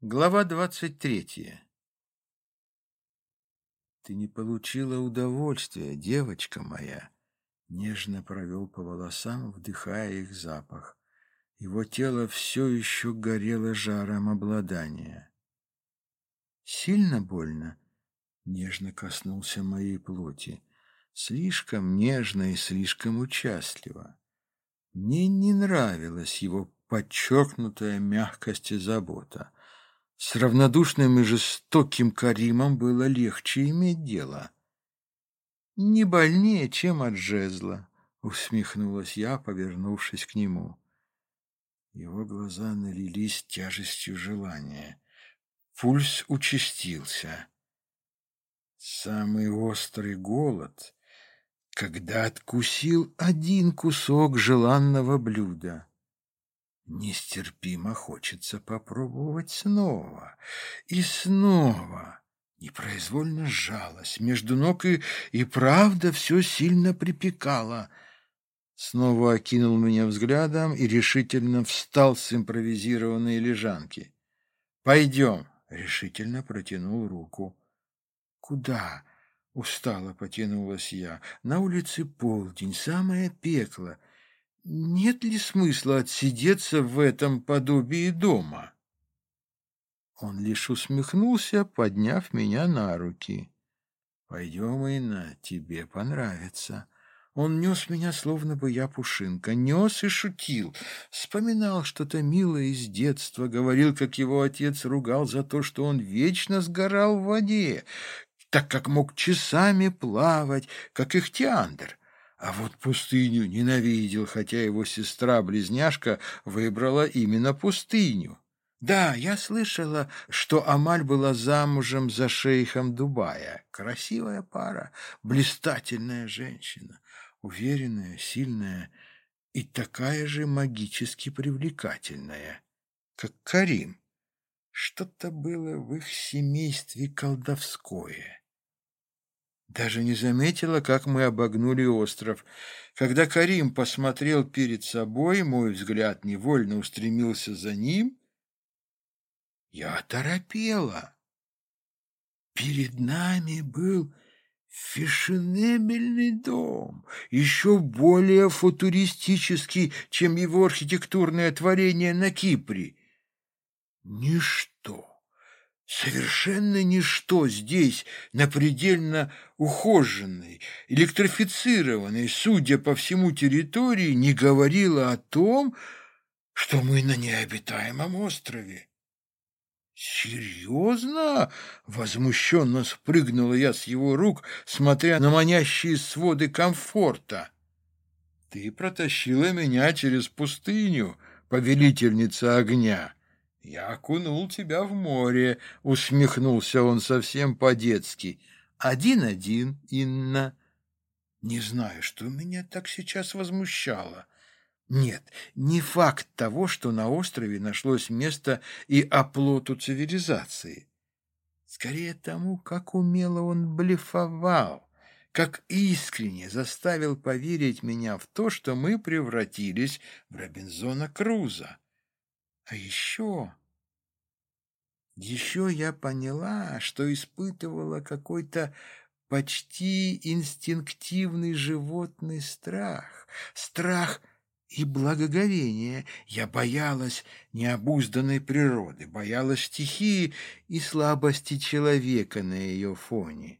Глава двадцать третья. Ты не получила удовольствия, девочка моя. Нежно провел по волосам, вдыхая их запах. Его тело все еще горело жаром обладания. Сильно больно? Нежно коснулся моей плоти. Слишком нежно и слишком участливо. Мне не нравилась его подчеркнутая мягкость и забота. С равнодушным и жестоким Каримом было легче иметь дело. «Не больнее, чем от жезла», — усмехнулась я, повернувшись к нему. Его глаза налились тяжестью желания. Пульс участился. Самый острый голод, когда откусил один кусок желанного блюда. Нестерпимо хочется попробовать снова и снова. Непроизвольно сжалась между ног и, и правда все сильно припекало. Снова окинул меня взглядом и решительно встал с импровизированной лежанки. «Пойдем!» — решительно протянул руку. «Куда?» — устало потянулась я. «На улице полдень, самое пекло нет ли смысла отсидеться в этом подобии дома? Он лишь усмехнулся, подняв меня на руки. «Пойдем, Инна, тебе понравится». Он нес меня, словно бы я пушинка, нес и шутил, вспоминал что-то милое из детства, говорил, как его отец ругал за то, что он вечно сгорал в воде, так как мог часами плавать, как ихтиандр. А вот пустыню ненавидел, хотя его сестра-близняшка выбрала именно пустыню. Да, я слышала, что Амаль была замужем за шейхом Дубая. Красивая пара, блистательная женщина, уверенная, сильная и такая же магически привлекательная, как Карим. Что-то было в их семействе колдовское. Даже не заметила, как мы обогнули остров. Когда Карим посмотрел перед собой, мой взгляд невольно устремился за ним. Я торопела. Перед нами был фешенебельный дом, еще более футуристический, чем его архитектурное творение на Кипре. Ничто Совершенно ничто здесь, на предельно ухоженной, электрифицированной, судя по всему территории, не говорило о том, что мы на необитаемом острове. «Серьезно?» — возмущенно спрыгнула я с его рук, смотря на манящие своды комфорта. «Ты протащила меня через пустыню, повелительница огня». «Я окунул тебя в море», — усмехнулся он совсем по-детски. «Один-один, Инна». Не знаю, что меня так сейчас возмущало. Нет, не факт того, что на острове нашлось место и оплоту цивилизации. Скорее тому, как умело он блефовал, как искренне заставил поверить меня в то, что мы превратились в Робинзона Круза. А еще... Еще я поняла, что испытывала какой-то почти инстинктивный животный страх. Страх и благоговение. Я боялась необузданной природы, боялась стихии и слабости человека на ее фоне.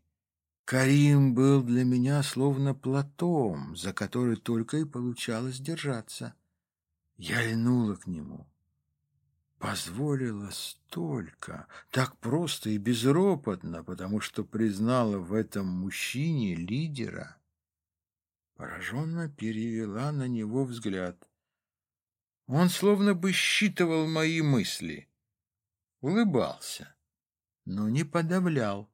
Карим был для меня словно платом, за который только и получалось держаться. Я льнула к нему позволила столько, так просто и безропотно, потому что признала в этом мужчине лидера. Пораженно перевела на него взгляд. Он словно бы считывал мои мысли, улыбался, но не подавлял,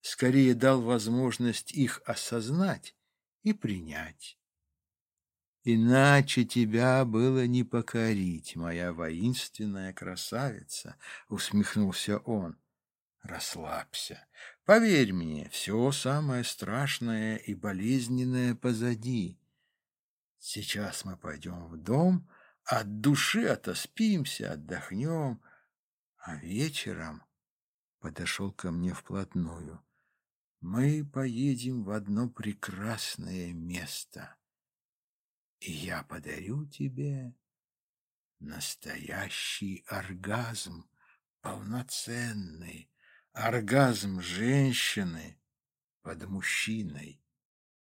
скорее дал возможность их осознать и принять. Иначе тебя было не покорить, моя воинственная красавица, — усмехнулся он. Расслабься. Поверь мне, все самое страшное и болезненное позади. Сейчас мы пойдем в дом, от души отоспимся, отдохнем, А вечером подошел ко мне вплотную. Мы поедем в одно прекрасное место, и я подарю тебе настоящий оргазм, полноценный оргазм женщины под мужчиной.